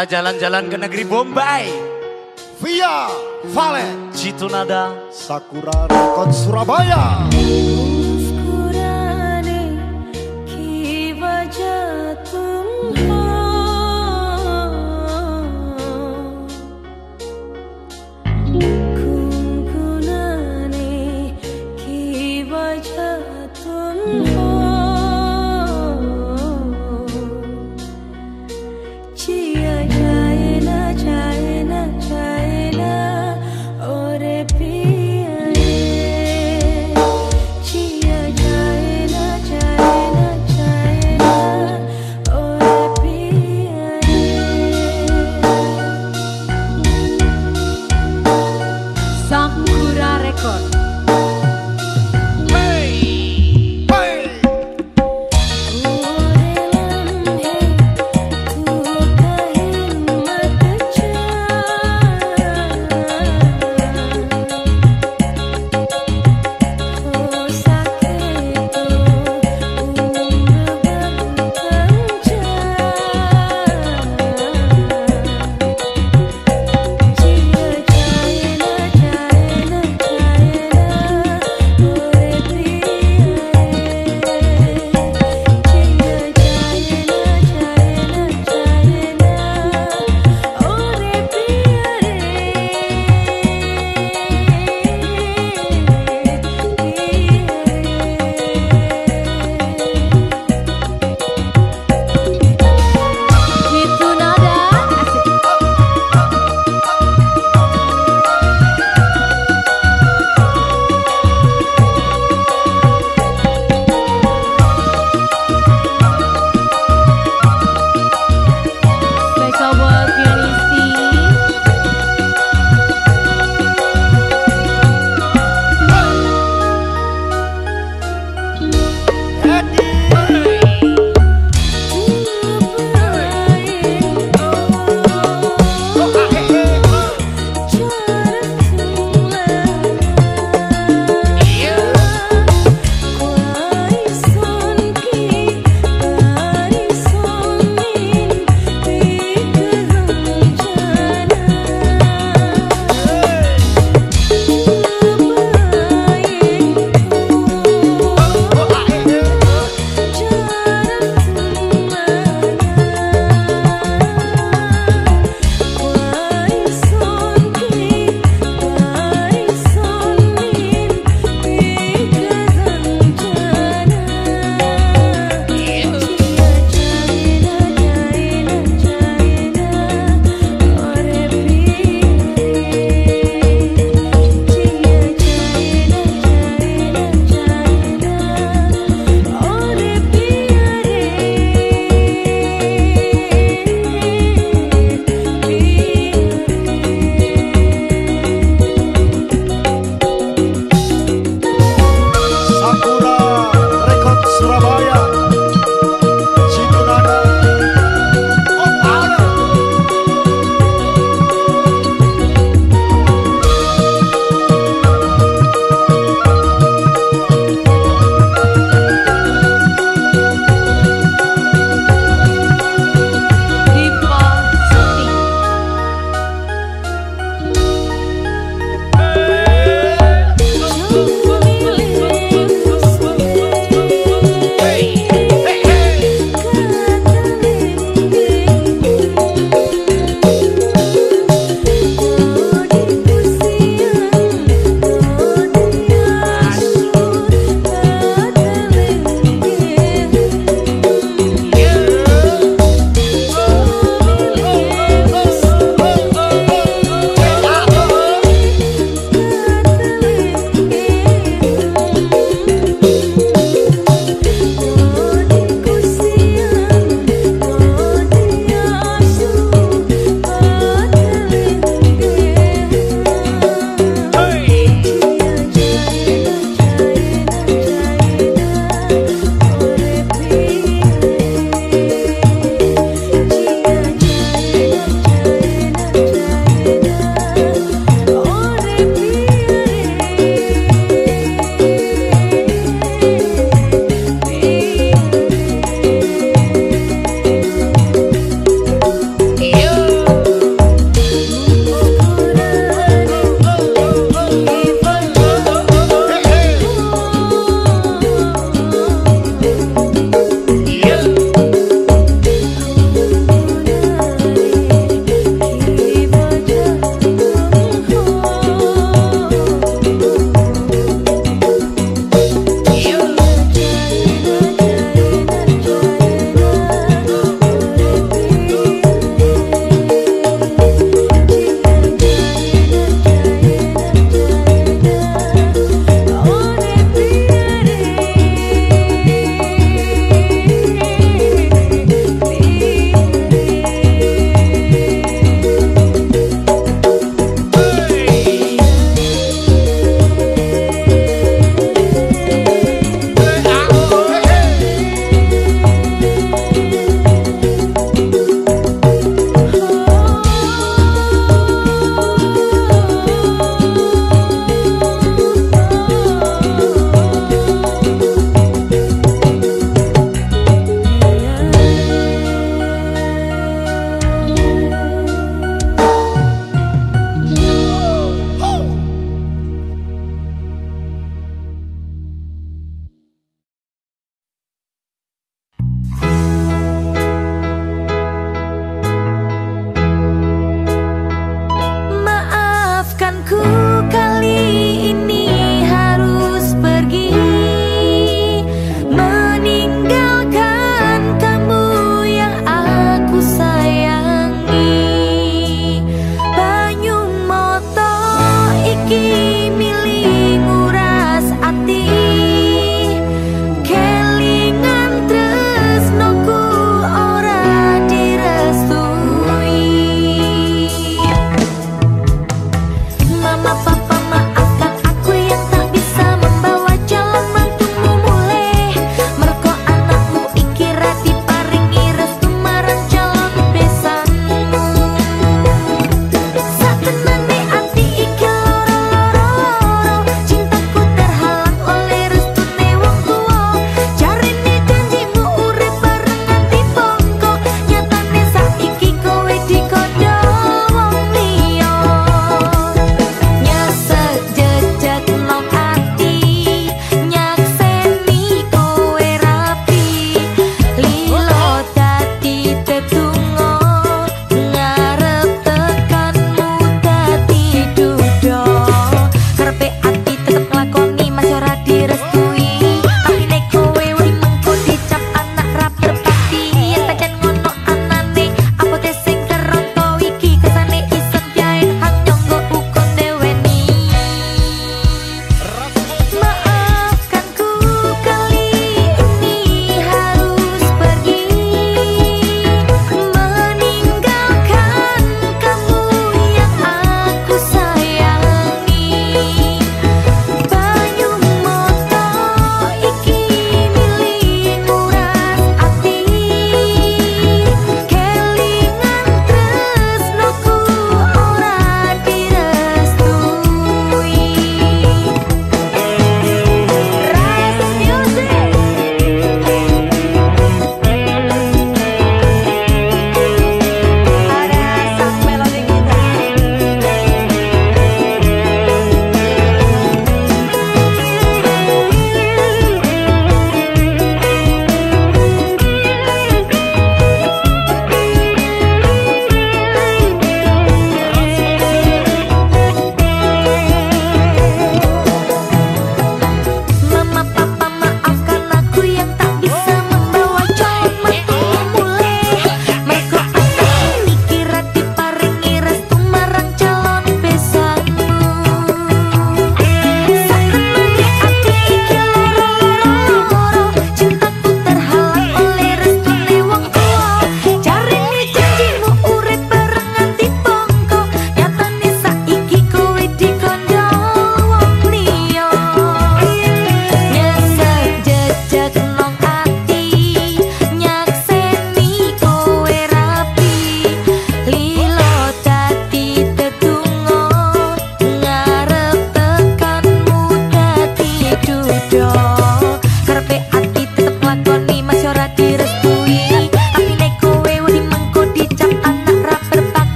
Kita jalan-jalan ke negeri Bombay. Via Vale Citunada Sakura Rekod Surabaya.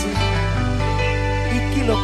Kasih Iki lo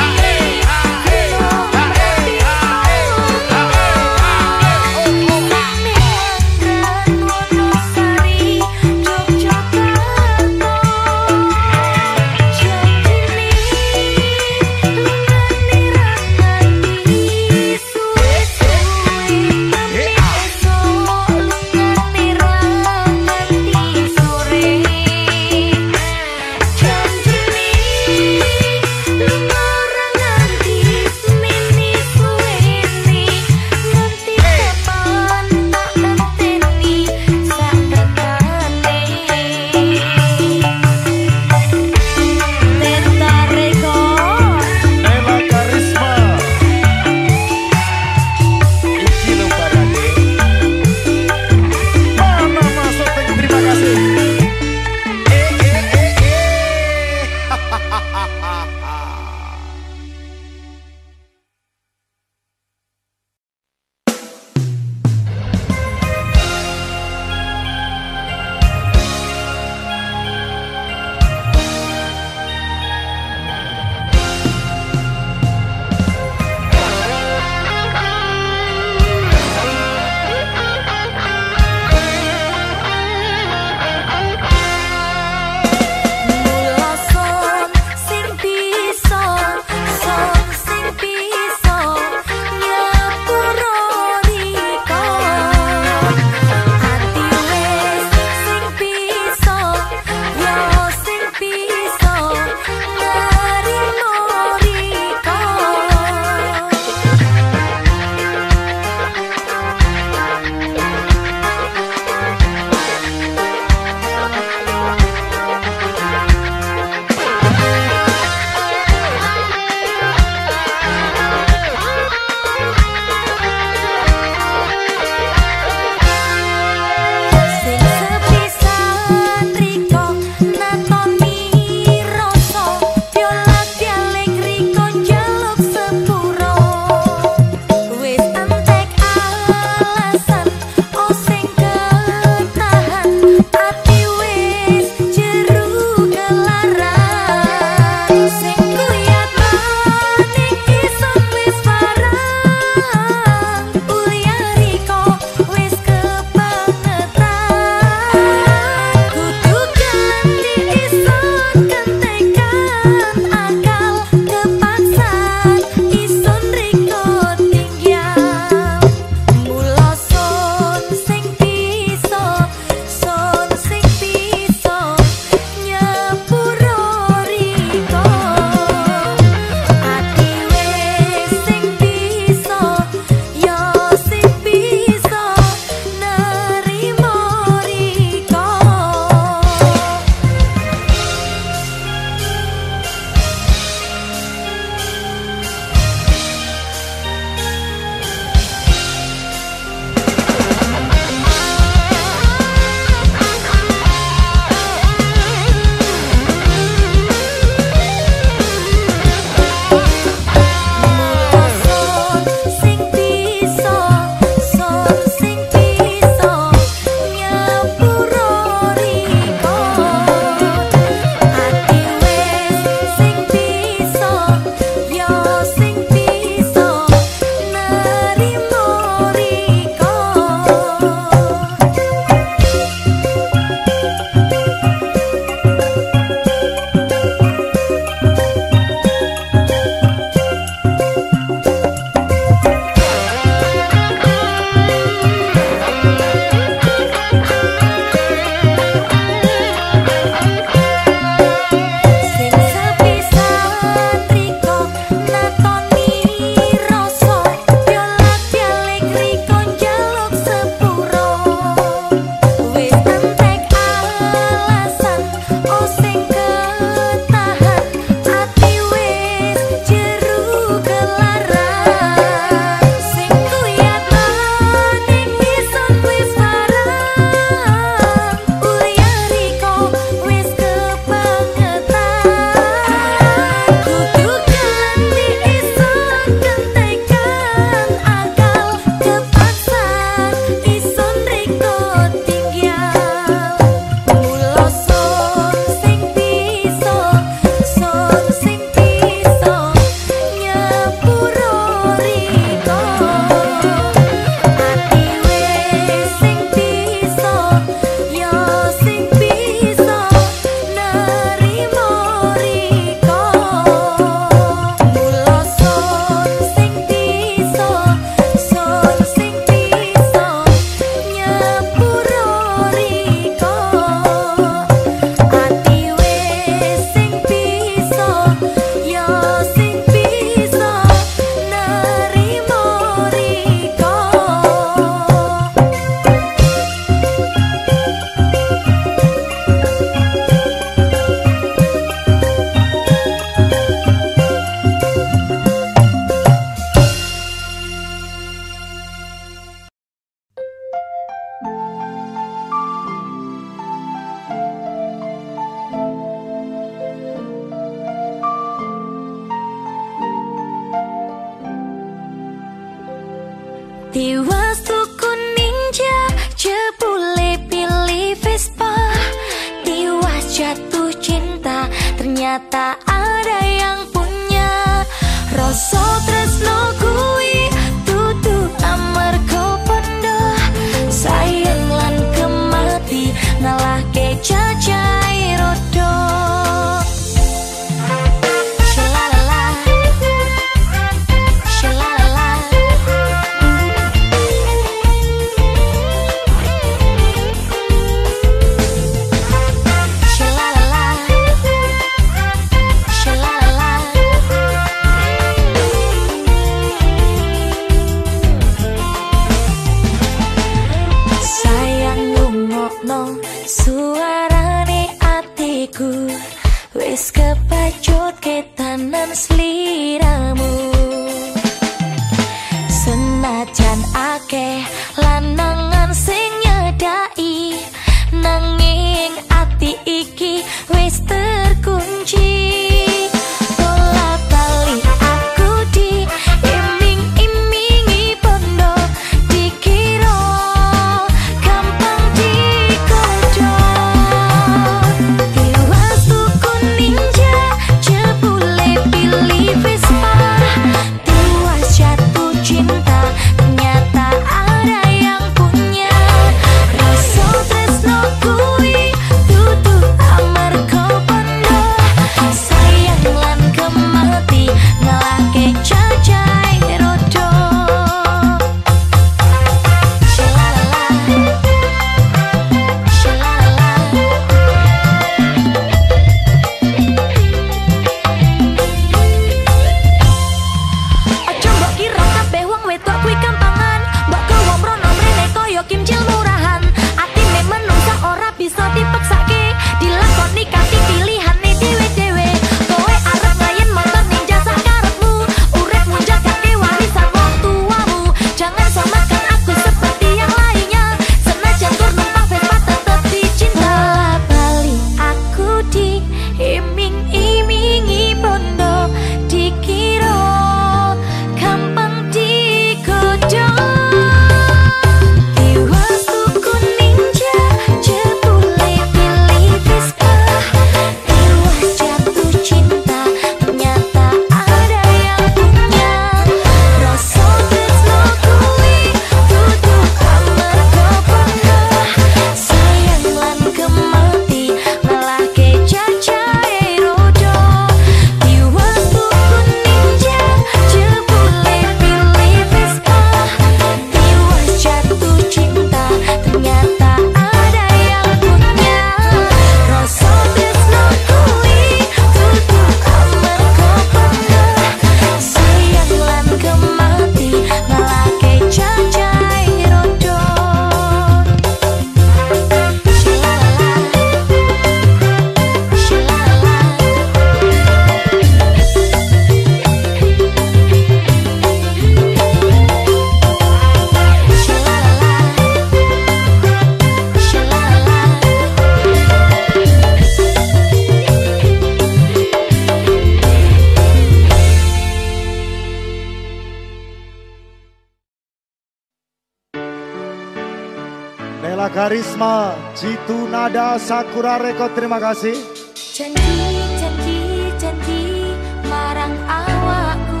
Laura Reko terima kasih. Janji, janji, janji Marang awakku.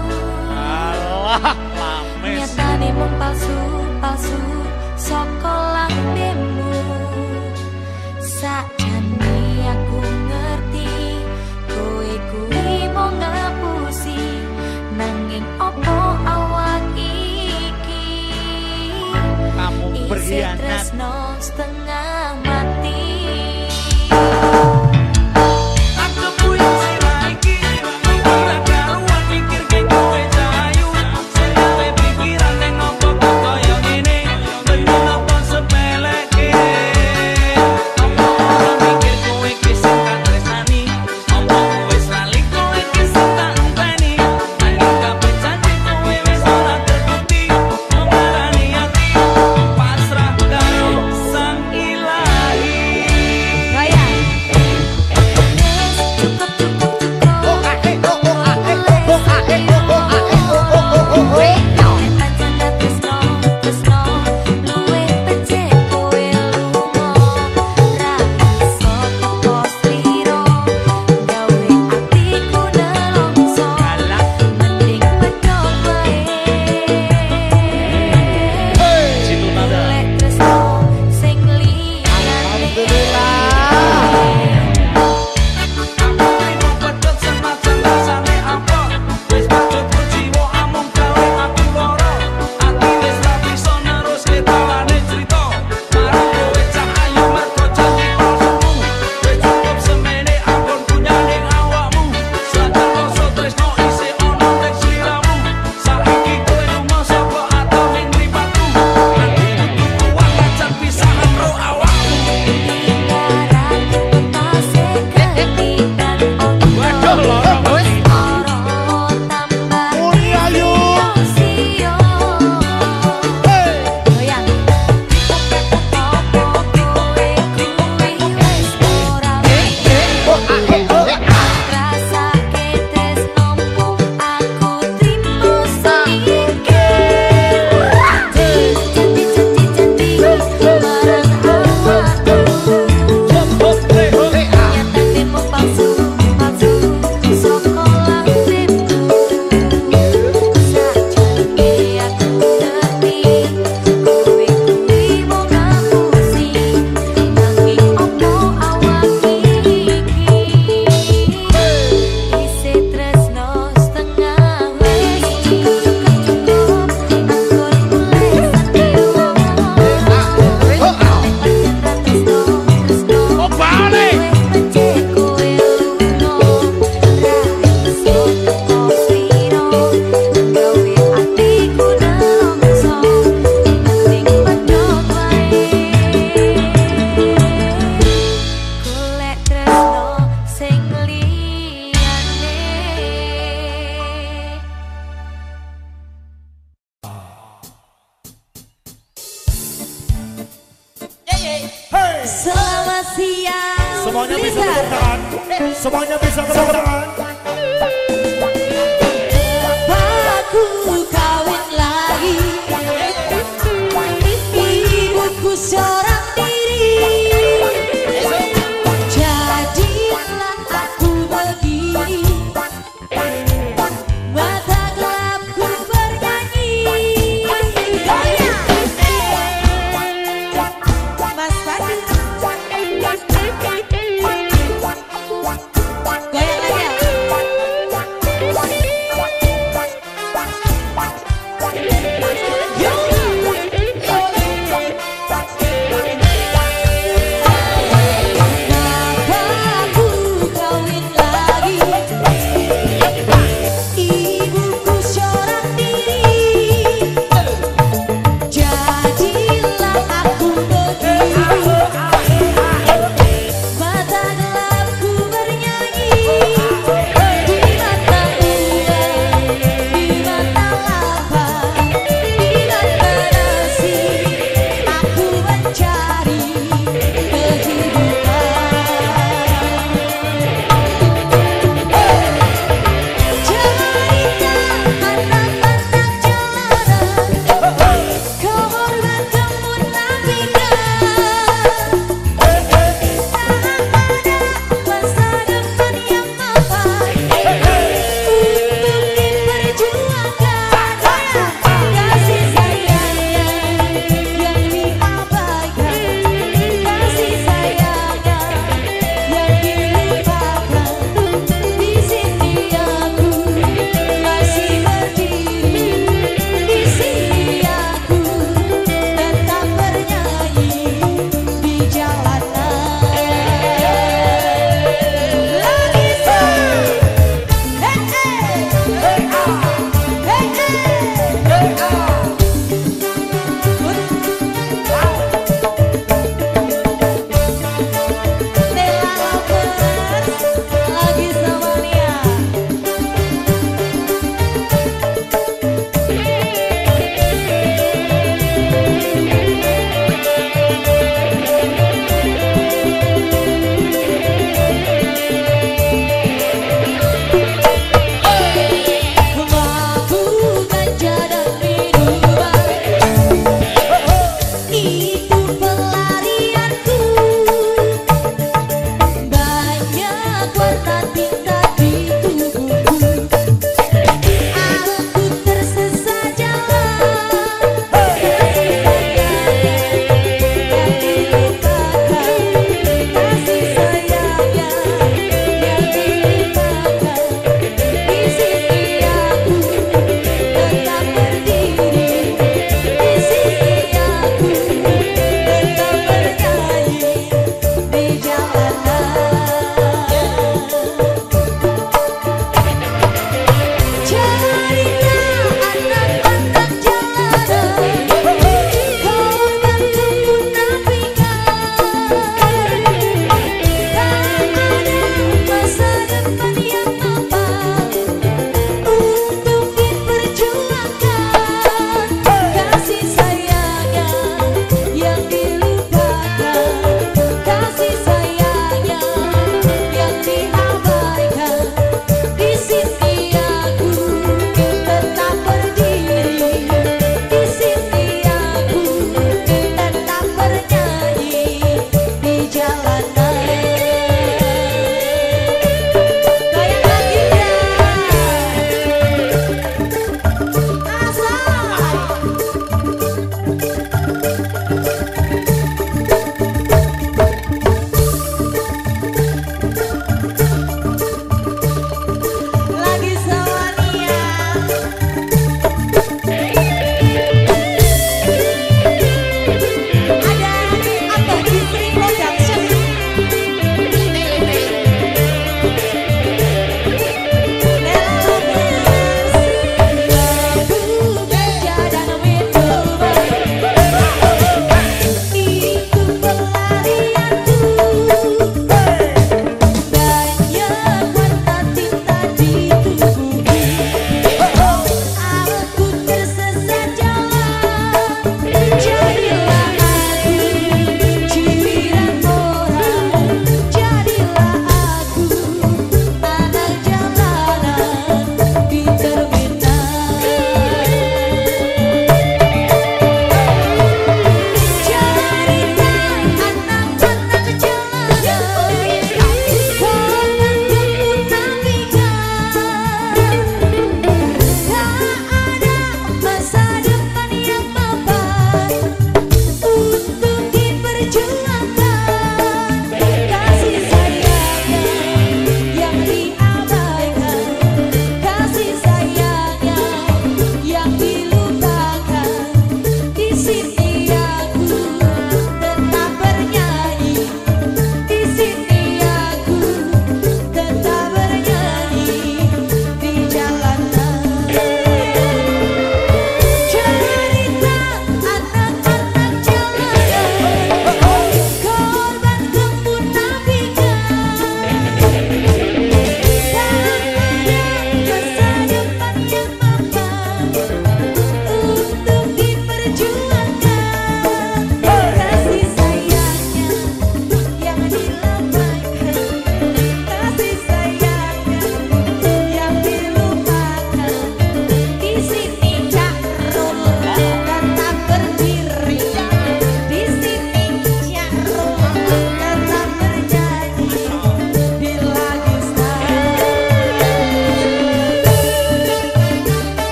Alah, lames Nyatane mung palsu, palsu Soko lambemu. Sakjane aku ngerti kui kui mau ngapusi Nanging opo awak iki? Kamu berkhianat.